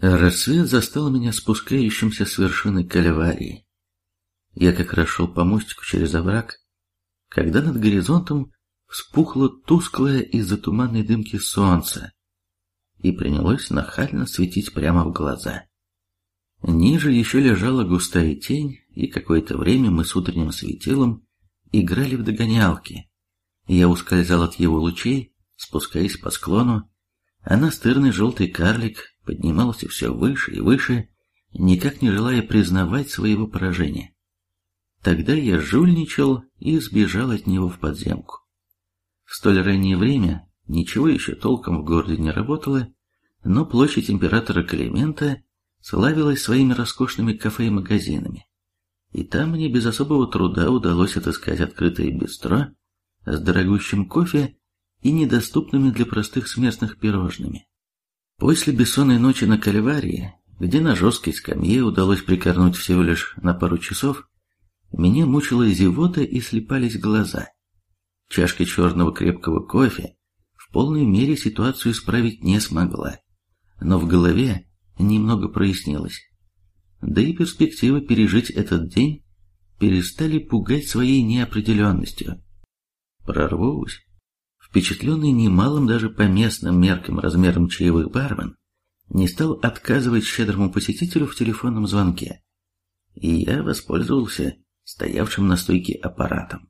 Рассвет застал меня спускающимся с вершины кальварии. Я как раз шел по мостику через овраг, когда над горизонтом вспухло тусклое из-за туманной дымки солнце и принялось нахально светить прямо в глаза. Ниже еще лежала густая тень, и какое-то время мы с утренним светилом играли в догонялки. Я ускользал от его лучей, спускаясь по склону, а настырный желтый карлик поднимался все выше и выше, никак не желая признавать своего поражения. Тогда я жульничал и сбежал от него в подземку. В столь раннее время ничего еще толком в городе не работало, но площадь императора Климента славилась своими роскошными кафе и магазинами. И там мне без особого труда удалось отыскать открытое бистро с дорогущим кофе и недоступными для простых смертных пирожными. После бессонной ночи на Кальварии, где на жесткой скамье удалось прикорнуть всего лишь на пару часов, меня мучила зевота и слепались глаза. Чашка черного крепкого кофе в полной мере ситуацию исправить не смогла, но в голове немного прояснилось. Да и перспективы пережить этот день перестали пугать своей неопределенностью. Прорвусь, Впечатленный немалым даже по местным меркам размером чаевых бармен, не стал отказывать щедрому посетителю в телефонном звонке. И я воспользовался стоявшим на стойке аппаратом.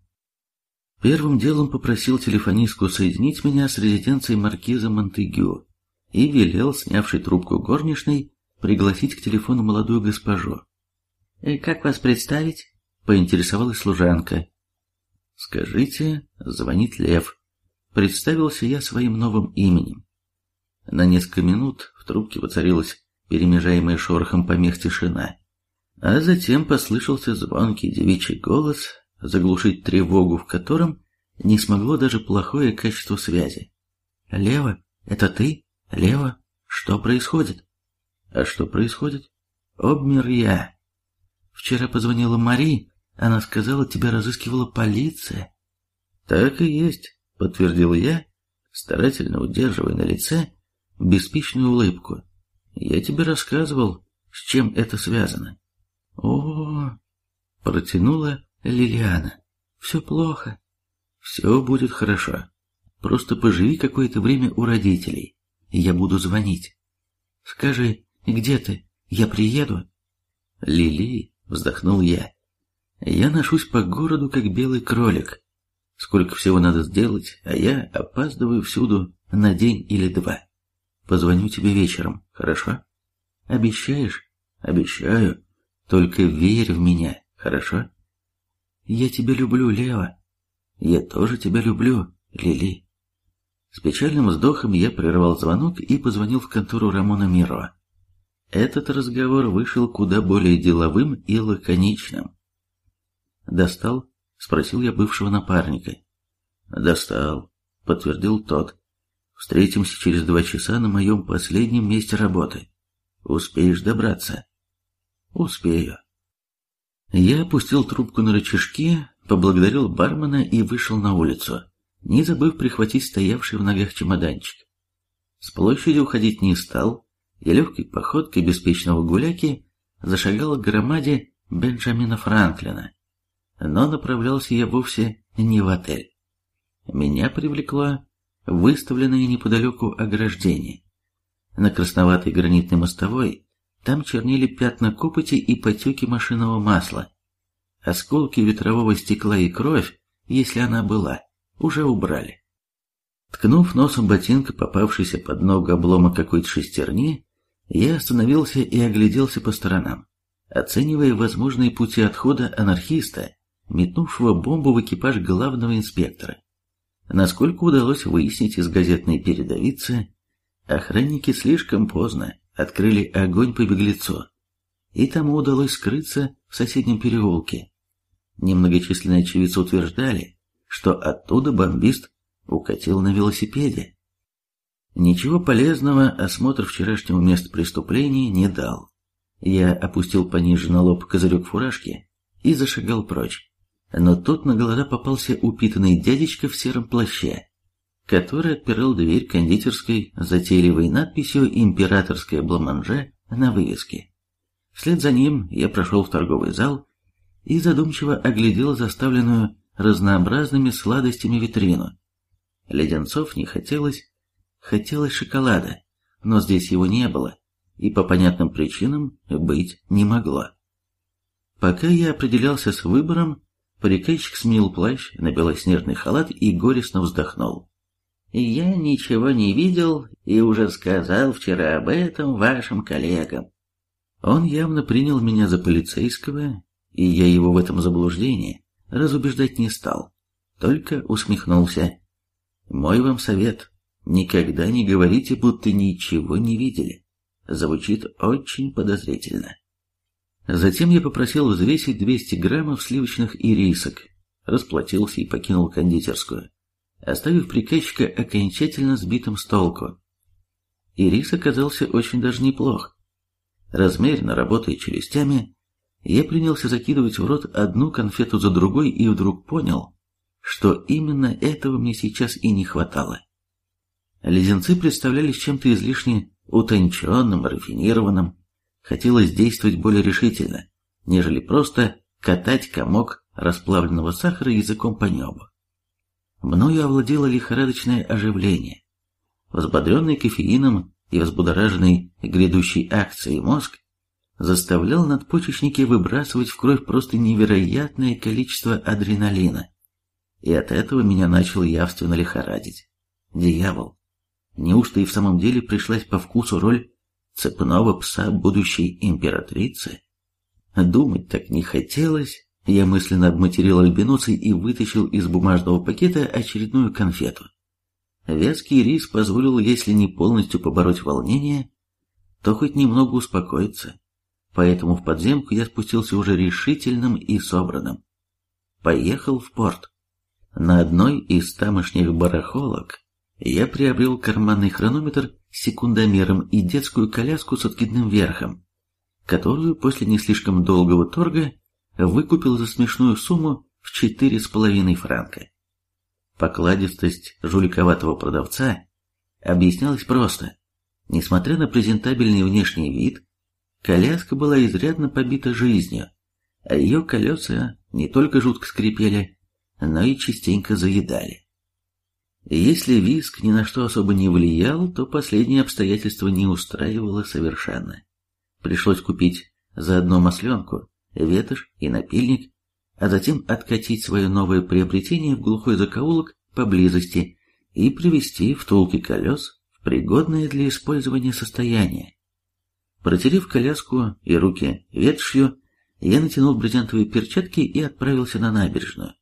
Первым делом попросил телефонистку соединить меня с резиденцией маркиза Монтегю и велел, снявший трубку горничной, пригласить к телефону молодую госпожу. «Э, «Как вас представить?» — поинтересовалась служанка. «Скажите, звонит Лев», представился я своим новым именем. На несколько минут в трубке воцарилась перемежаемая шорохом помех тишина, а затем послышался звонкий девичий голос, заглушить тревогу в котором не смогло даже плохое качество связи. «Лева, это ты? Лева, что происходит?» «А что происходит?» «Обмер я. Вчера позвонила Мари, она сказала, тебя разыскивала полиция». «Так и есть подтвердил я, старательно удерживая на лице беспечную улыбку. Я тебе рассказывал, с чем это связано. О, протянула Лилиана. Все плохо. Все будет хорошо. Просто поживи какое-то время у родителей, я буду звонить. Скажи, где ты? Я приеду. Лили, вздохнул я. Я ношусь по городу, как белый кролик. Сколько всего надо сделать, а я опаздываю всюду на день или два. Позвоню тебе вечером, хорошо? Обещаешь? Обещаю. Только верь в меня, хорошо? Я тебя люблю, Лева. Я тоже тебя люблю, Лили. С печальным вздохом я прервал звонок и позвонил в контору Рамона Миро. Этот разговор вышел куда более деловым и лаконичным. Достал Спросил я бывшего напарника. «Достал», — подтвердил тот. «Встретимся через два часа на моем последнем месте работы. Успеешь добраться?» «Успею». Я опустил трубку на рычажки, поблагодарил бармена и вышел на улицу, не забыв прихватить стоявший в ногах чемоданчик. С площади уходить не стал, и легкой походкой беспечного гуляки зашагал к громаде Бенджамина Франклина, но направлялся я вовсе не в отель. Меня привлекло выставленное неподалеку ограждение. На красноватой гранитной мостовой там чернели пятна копоти и потеки машинного масла. Осколки ветрового стекла и кровь, если она была, уже убрали. Ткнув носом ботинка, попавшийся под ногу облома какой-то шестерни, я остановился и огляделся по сторонам, оценивая возможные пути отхода анархиста метнувшего бомбу в экипаж главного инспектора. Насколько удалось выяснить из газетной передовицы, охранники слишком поздно открыли огонь по беглецу, и тому удалось скрыться в соседнем переулке. Немногочисленные очевидцы утверждали, что оттуда бомбист укатил на велосипеде. Ничего полезного осмотр вчерашнего места преступления не дал. Я опустил пониже на лоб козырек фуражки и зашагал прочь но тут на глаза попался упитанный дядечка в сером плаще, который отпирал дверь кондитерской затейливой надписью «Императорское бламанже» на вывеске. Вслед за ним я прошел в торговый зал и задумчиво оглядел заставленную разнообразными сладостями витрину. Леденцов не хотелось, хотелось шоколада, но здесь его не было, и по понятным причинам быть не могло. Пока я определялся с выбором, Приказчик сменил плащ на белоснежный халат и горестно вздохнул. «Я ничего не видел и уже сказал вчера об этом вашим коллегам». Он явно принял меня за полицейского, и я его в этом заблуждении разубеждать не стал, только усмехнулся. «Мой вам совет, никогда не говорите, будто ничего не видели. Звучит очень подозрительно». Затем я попросил взвесить 200 граммов сливочных ирисок, расплатился и покинул кондитерскую, оставив приказчика окончательно сбитым с толку. Ирис оказался очень даже неплох. Размеренно работая челюстями, я принялся закидывать в рот одну конфету за другой и вдруг понял, что именно этого мне сейчас и не хватало. Леденцы представлялись чем-то излишне утонченным, рафинированным, Хотелось действовать более решительно, нежели просто катать комок расплавленного сахара языком по небу. Мною овладело лихорадочное оживление. Взбодренный кофеином и взбудораженный грядущей акцией мозг заставлял надпочечники выбрасывать в кровь просто невероятное количество адреналина. И от этого меня начало явственно лихорадить. Дьявол! Неужто и в самом деле пришлась по вкусу роль цепного пса будущей императрицы? Думать так не хотелось. Я мысленно обматерил альбинуций и вытащил из бумажного пакета очередную конфету. Вязкий рис позволил, если не полностью побороть волнение, то хоть немного успокоиться. Поэтому в подземку я спустился уже решительным и собранным. Поехал в порт. На одной из тамошних барахолок я приобрел карманный хронометр секундомером и детскую коляску с откидным верхом, которую после не слишком долгого торга выкупил за смешную сумму в четыре с половиной франка. Покладистость жуликоватого продавца объяснялась просто. Несмотря на презентабельный внешний вид, коляска была изрядно побита жизнью, а ее колеса не только жутко скрипели, но и частенько заедали. Если виск ни на что особо не влиял, то последнее обстоятельство не устраивало совершенно. Пришлось купить заодно масленку, ветошь и напильник, а затем откатить свое новое приобретение в глухой закоулок поблизости и привести втулки колес в пригодное для использования состояние. Протерев коляску и руки ветошью, я натянул брезентовые перчатки и отправился на набережную.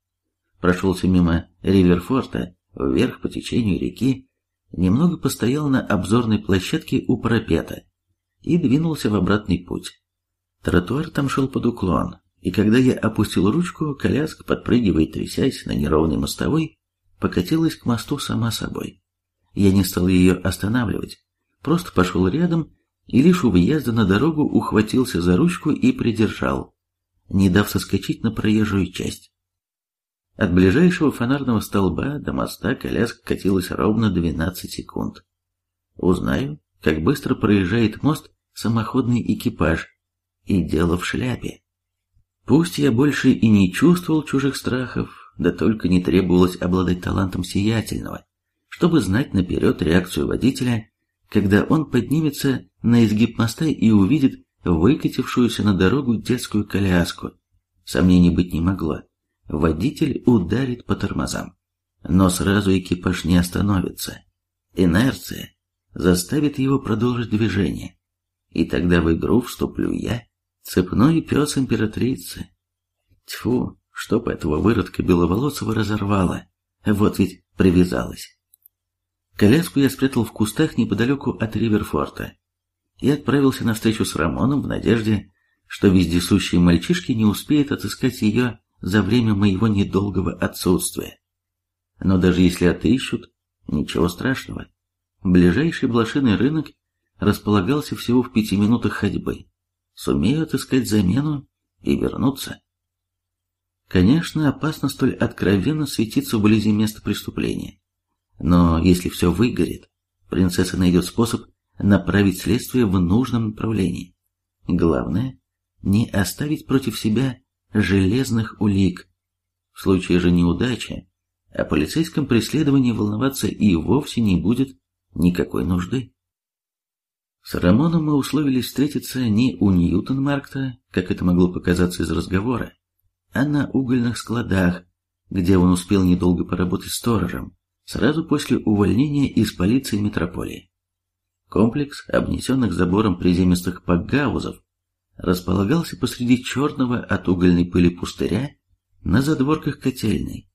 Прошелся мимо Риверфорта, вверх по течению реки, немного постоял на обзорной площадке у парапета и двинулся в обратный путь. Тротуар там шел под уклон, и когда я опустил ручку, коляска, подпрыгивая и трясясь на неровной мостовой, покатилась к мосту сама собой. Я не стал ее останавливать, просто пошел рядом и лишь у въезда на дорогу ухватился за ручку и придержал, не дав соскочить на проезжую часть. От ближайшего фонарного столба до моста коляска катилась ровно 12 секунд. Узнаю, как быстро проезжает мост самоходный экипаж, и дело в шляпе. Пусть я больше и не чувствовал чужих страхов, да только не требовалось обладать талантом сиятельного, чтобы знать наперед реакцию водителя, когда он поднимется на изгиб моста и увидит выкатившуюся на дорогу детскую коляску. Сомнений быть не могло водитель ударит по тормозам. Но сразу экипаж не остановится. Инерция заставит его продолжить движение. И тогда в игру вступлю я, цепной пес императрицы. Тьфу, чтоб этого выродка беловолосого разорвало. Вот ведь привязалась. Коляску я спрятал в кустах неподалеку от Риверфорта и отправился на встречу с Рамоном в надежде, что вездесущие мальчишки не успеют отыскать ее за время моего недолгого отсутствия. Но даже если отыщут, ничего страшного. Ближайший блошиный рынок располагался всего в пяти минутах ходьбы. Сумею отыскать замену и вернуться. Конечно, опасно столь откровенно светиться вблизи места преступления. Но если все выгорит, принцесса найдет способ направить следствие в нужном направлении. Главное, не оставить против себя железных улик. В случае же неудачи о полицейском преследовании волноваться и вовсе не будет никакой нужды. С Рамоном мы условились встретиться не у Ньютон-Маркта, как это могло показаться из разговора, а на угольных складах, где он успел недолго поработать сторожем, сразу после увольнения из полиции метрополии. Комплекс обнесенных забором приземистых пакгаузов располагался посреди черного от угольной пыли пустыря на задворках котельной,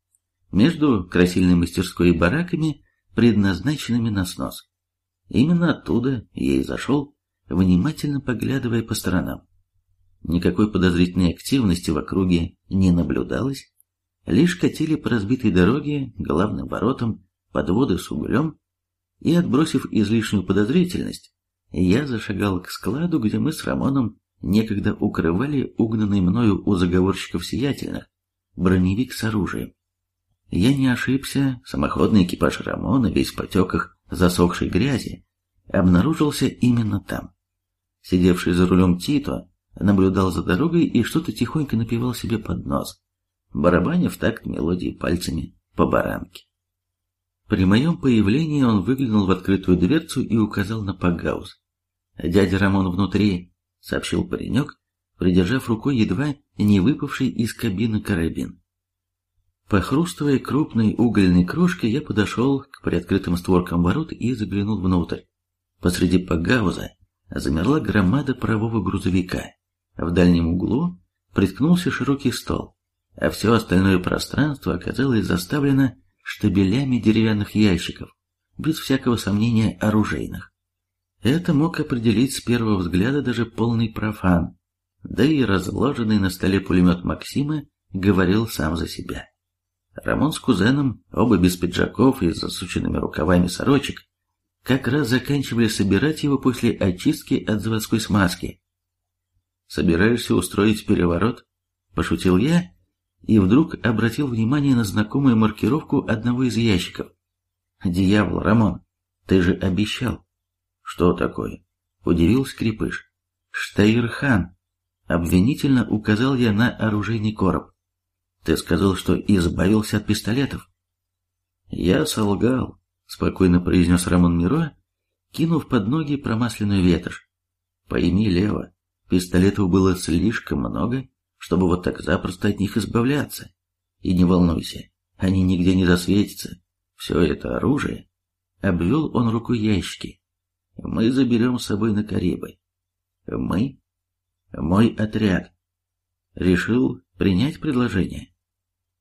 между красильной мастерской и бараками, предназначенными на снос. Именно оттуда я и зашел, внимательно поглядывая по сторонам. Никакой подозрительной активности в округе не наблюдалось, лишь катили по разбитой дороге, главным воротам, подводы с углем, и, отбросив излишнюю подозрительность, я зашагал к складу, где мы с Рамоном некогда укрывали угнанный мною у заговорщиков сиятельных броневик с оружием. Я не ошибся, самоходный экипаж Рамона, весь в потеках засохшей грязи, обнаружился именно там. Сидевший за рулем Тито наблюдал за дорогой и что-то тихонько напевал себе под нос, барабаня в такт мелодии пальцами по баранке. При моем появлении он выглянул в открытую дверцу и указал на Пагаус. «Дядя Рамон внутри», — сообщил паренек, придержав рукой едва не выпавший из кабины карабин. Похрустывая крупной угольной крошкой, я подошел к приоткрытым створкам ворот и заглянул внутрь. Посреди Пагауза замерла громада парового грузовика. В дальнем углу приткнулся широкий стол, а все остальное пространство оказалось заставлено штабелями деревянных ящиков, без всякого сомнения оружейных. Это мог определить с первого взгляда даже полный профан, да и разложенный на столе пулемет Максима говорил сам за себя. Рамон с кузеном, оба без пиджаков и с засученными рукавами сорочек, как раз заканчивали собирать его после очистки от заводской смазки. «Собираешься устроить переворот?» – пошутил я, и вдруг обратил внимание на знакомую маркировку одного из ящиков. «Дьявол, Рамон, ты же обещал!» «Что такое?» – удивился Крепыш. «Штаирхан!» – обвинительно указал я на оружейный короб. Ты сказал, что избавился от пистолетов. Я солгал, спокойно произнес Рамон Миро, кинув под ноги промасленную ветошь. Пойми, Лева, пистолетов было слишком много, чтобы вот так запросто от них избавляться. И не волнуйся, они нигде не засветятся. Все это оружие. Обвел он рукой ящики. Мы заберем с собой на Карибы. Мы? Мой отряд. Решил принять предложение.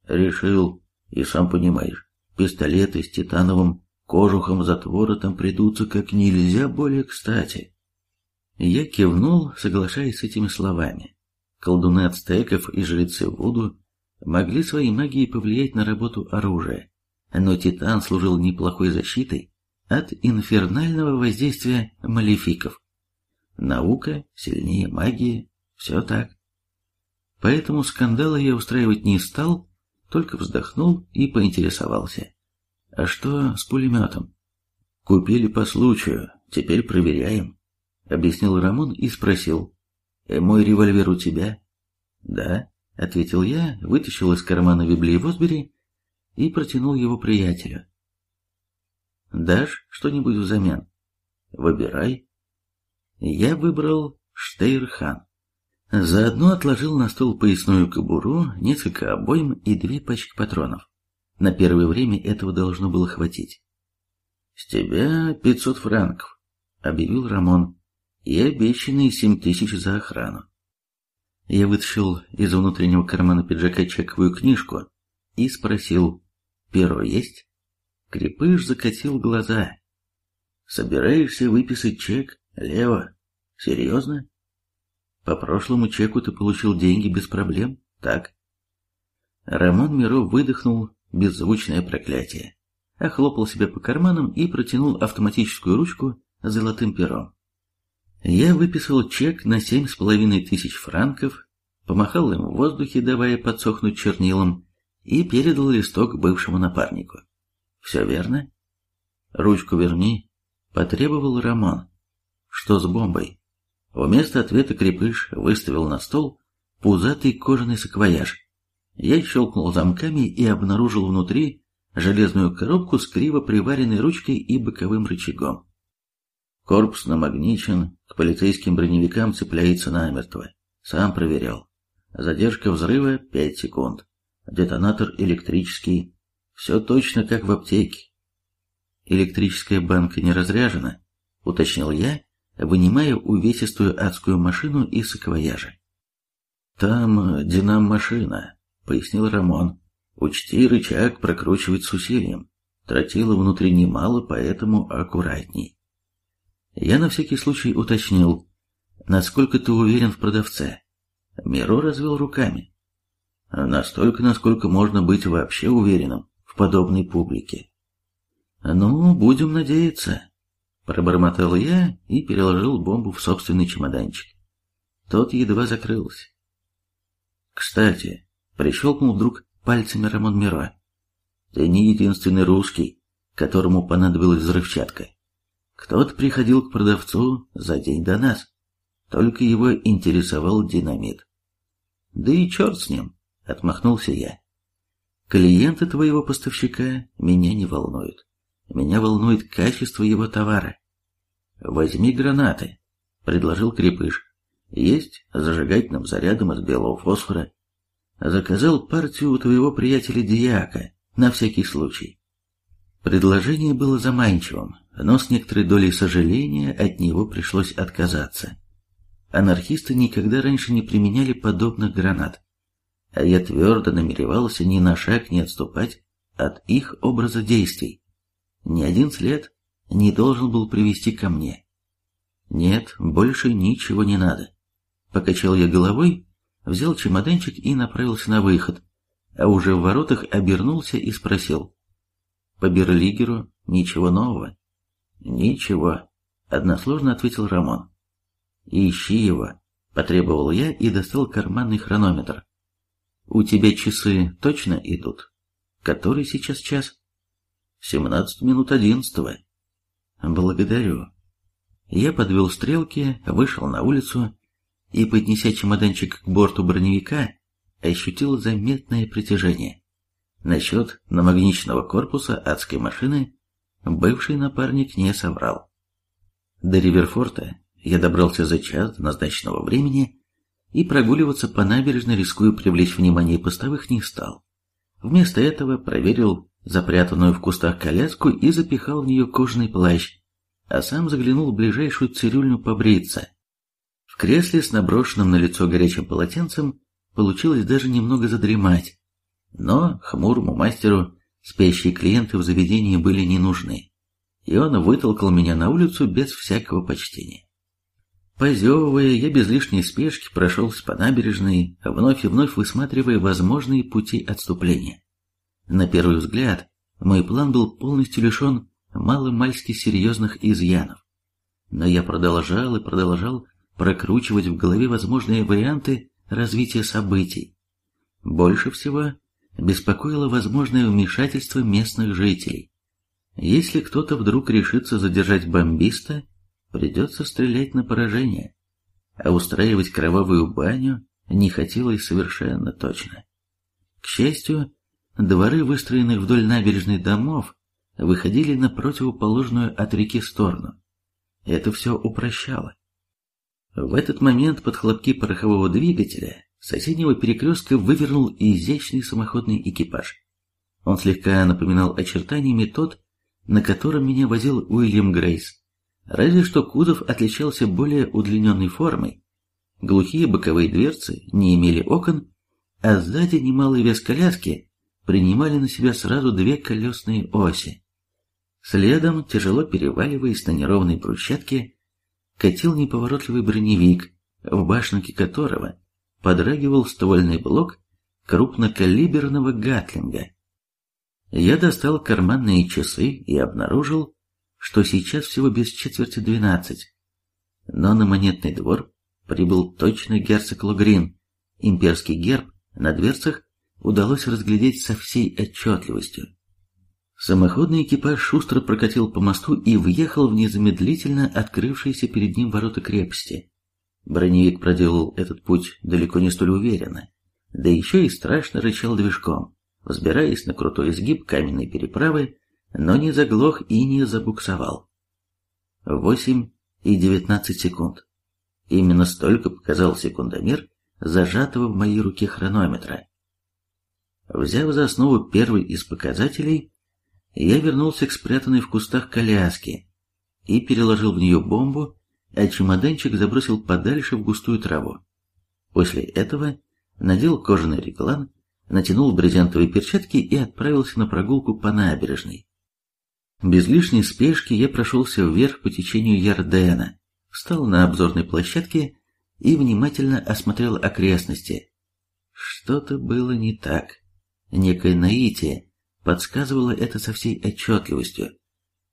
Решил, и сам понимаешь, пистолеты с титановым кожухом затвора там придутся как нельзя более кстати. Я кивнул, соглашаясь с этими словами. Колдуны ацтеков и жрецы Вуду могли своей магией повлиять на работу оружия, но титан служил неплохой защитой от инфернального воздействия малефиков. Наука сильнее магии, все так. Поэтому скандала я устраивать не стал, только вздохнул и поинтересовался. «А что с пулеметом?» «Купили по случаю, теперь проверяем», — объяснил Рамон и спросил. «Э, «Мой револьвер у тебя?» «Да», — ответил я, вытащил из кармана Библии Восбери и протянул его приятелю. «Дашь что-нибудь взамен?» «Выбирай». Я выбрал Штейрхан. Заодно отложил на стол поясную кобуру, несколько обойм и две пачки патронов. На первое время этого должно было хватить. «С тебя пятьсот франков», — объявил Рамон, — «и обещанные семь тысяч за охрану». Я вытащил из внутреннего кармана пиджака чековую книжку и спросил, «Перо есть?» Крепыш закатил глаза. «Собираешься выписать чек, Лево? Серьезно?» По прошлому чеку ты получил деньги без проблем, так? Рамон Миро выдохнул беззвучное проклятие, охлопал себя по карманам и протянул автоматическую ручку с золотым пером. Я выписал чек на семь с половиной тысяч франков, помахал им в воздухе, давая подсохнуть чернилом, и передал листок бывшему напарнику. «Все верно?» «Ручку верни», — потребовал Рамон. что с бомбой. Вместо ответа крепыш выставил на стол пузатый кожаный саквояж. Я щелкнул замками и обнаружил внутри железную коробку с криво приваренной ручкой и боковым рычагом. Корпус намагничен, к полицейским броневикам цепляется намертво. Сам проверял. Задержка взрыва 5 секунд. Детонатор электрический. Все точно как в аптеке. Электрическая банка не разряжена, уточнил я, вынимая увесистую адскую машину из саквояжа. «Там динам-машина», — пояснил Рамон. «Учти, рычаг прокручивать с усилием. Тротила внутри немало, поэтому аккуратней». Я на всякий случай уточнил, насколько ты уверен в продавце. Миро развел руками. Настолько, насколько можно быть вообще уверенным подобной публике. Ну, будем надеяться. Пробормотал я и переложил бомбу в собственный чемоданчик. Тот едва закрылся. Кстати, прищелкнул вдруг пальцами Рамон Миро. Ты не единственный русский, которому понадобилась взрывчатка. Кто-то приходил к продавцу за день до нас. Только его интересовал динамит. Да и черт с ним, отмахнулся я. Клиенты твоего поставщика меня не волнуют. Меня волнует качество его товара. Возьми гранаты, предложил Крепыш. Есть зажигательным зарядом из белого фосфора. Заказал партию у твоего приятеля Диака, на всякий случай. Предложение было заманчивым, но с некоторой долей сожаления от него пришлось отказаться. Анархисты никогда раньше не применяли подобных гранат, а я твердо намеревался ни на шаг не отступать от их образа действий. Ни один след не должен был привести ко мне. Нет, больше ничего не надо. Покачал я головой, взял чемоданчик и направился на выход, а уже в воротах обернулся и спросил. По Берлигеру ничего нового? Ничего, односложно ответил Рамон. Ищи его, потребовал я и достал карманный хронометр. У тебя часы точно идут? Который сейчас час? Семнадцать минут одиннадцатого. Благодарю. Я подвел стрелки, вышел на улицу и, поднеся чемоданчик к борту броневика, ощутил заметное притяжение. Насчет намагниченного корпуса адской машины бывший напарник не соврал. До Риверфорта я добрался за час назначенного времени и прогуливаться по набережной, рискуя привлечь внимание постовых, не стал. Вместо этого проверил запрятанную в кустах коляску и запихал в нее кожаный плащ, а сам заглянул в ближайшую цирюльню побриться. В кресле с наброшенным на лицо горячим полотенцем получилось даже немного задремать, но хмурому мастеру спящие клиенты в заведении были не нужны, и он вытолкал меня на улицу без всякого почтения. Позевывая, я без лишней спешки прошелся по набережной, вновь и вновь высматривая возможные пути отступления. На первый взгляд, мой план был полностью лишен маломальски серьезных изъянов. Но я продолжал и продолжал прокручивать в голове возможные варианты развития событий. Больше всего беспокоило возможное вмешательство местных жителей. Если кто-то вдруг решится задержать бомбиста, придется стрелять на поражение, а устраивать кровавую баню не хотелось совершенно точно. К счастью, дворы, выстроенных вдоль набережной домов, выходили на противоположную от реки сторону. Это все упрощало. В этот момент под хлопки порохового двигателя соседнего перекрестка вывернул изящный самоходный экипаж. Он слегка напоминал очертаниями тот, на котором меня возил Уильям Грейс. Разве что кузов отличался более удлиненной формой, глухие боковые дверцы не имели окон, а сзади немалый вес коляски принимали на себя сразу две колесные оси. Следом, тяжело переваливаясь на неровной брусчатке, катил неповоротливый броневик, в башенке которого подрагивал ствольный блок крупнокалиберного гатлинга. Я достал карманные часы и обнаружил, что сейчас всего без четверти двенадцать. Но на монетный двор прибыл точно герцог Логрин. Имперский герб на дверцах удалось разглядеть со всей отчетливостью. Самоходный экипаж шустро прокатил по мосту и въехал в незамедлительно открывшиеся перед ним ворота крепости. Броневик проделал этот путь далеко не столь уверенно, да еще и страшно рычал движком, взбираясь на крутой изгиб каменной переправы, но не заглох и не забуксовал. Восемь и девятнадцать секунд. Именно столько показал секундомер, зажатого в моей руке хронометра. Взяв за основу первый из показателей, я вернулся к спрятанной в кустах коляске и переложил в нее бомбу, а чемоданчик забросил подальше в густую траву. После этого надел кожаный реглан, натянул брезентовые перчатки и отправился на прогулку по набережной. Без лишней спешки я прошелся вверх по течению Ярдена, встал на обзорной площадке и внимательно осмотрел окрестности. Что-то было не так. Некое наитие подсказывало это со всей отчетливостью,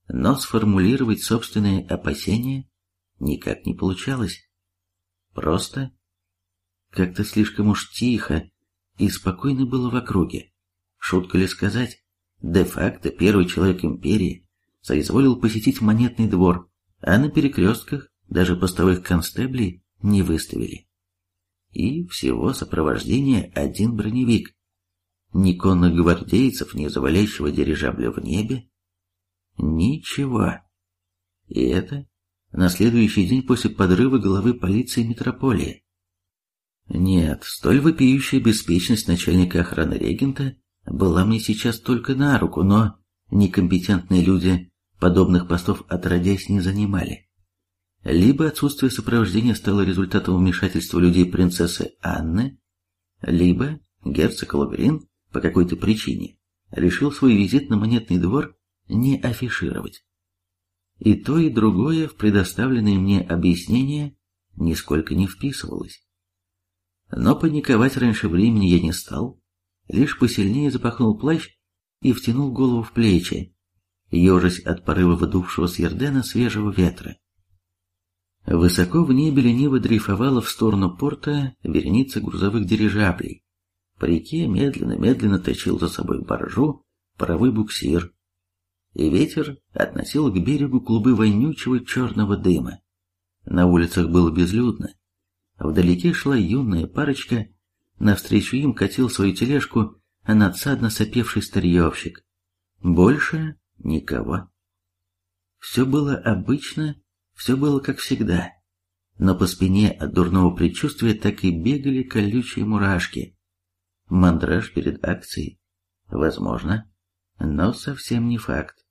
но сформулировать собственные опасения никак не получалось. Просто как-то слишком уж тихо и спокойно было в округе. Шутка ли сказать, де-факто первый человек империи соизволил посетить монетный двор, а на перекрестках даже постовых констеблей не выставили. И всего сопровождение один броневик, ни конных гвардейцев, ни завалящего дирижабля в небе. Ничего. И это на следующий день после подрыва главы полиции метрополии. Нет, столь вопиющая беспечность начальника охраны регента была мне сейчас только на руку, но некомпетентные люди подобных постов отродясь не занимали. Либо отсутствие сопровождения стало результатом вмешательства людей принцессы Анны, либо герцог Лаврин по какой-то причине решил свой визит на монетный двор не афишировать. И то, и другое в предоставленные мне объяснения нисколько не вписывалось. Но паниковать раньше времени я не стал, лишь посильнее запахнул плащ и втянул голову в плечи, ежась от порыва выдувшего с Ярдена свежего ветра. Высоко в небе лениво дрейфовала в сторону порта вереница грузовых дирижаблей, по реке медленно-медленно точил за собой баржу паровой буксир, и ветер относил к берегу клубы вонючего черного дыма. На улицах было безлюдно. Вдалеке шла юная парочка, навстречу им катил свою тележку надсадно сопевший старьевщик. Больше никого. Все было обычно, все было как всегда, но по спине от дурного предчувствия так и бегали колючие мурашки. Мандраж перед акцией? Возможно, но совсем не факт.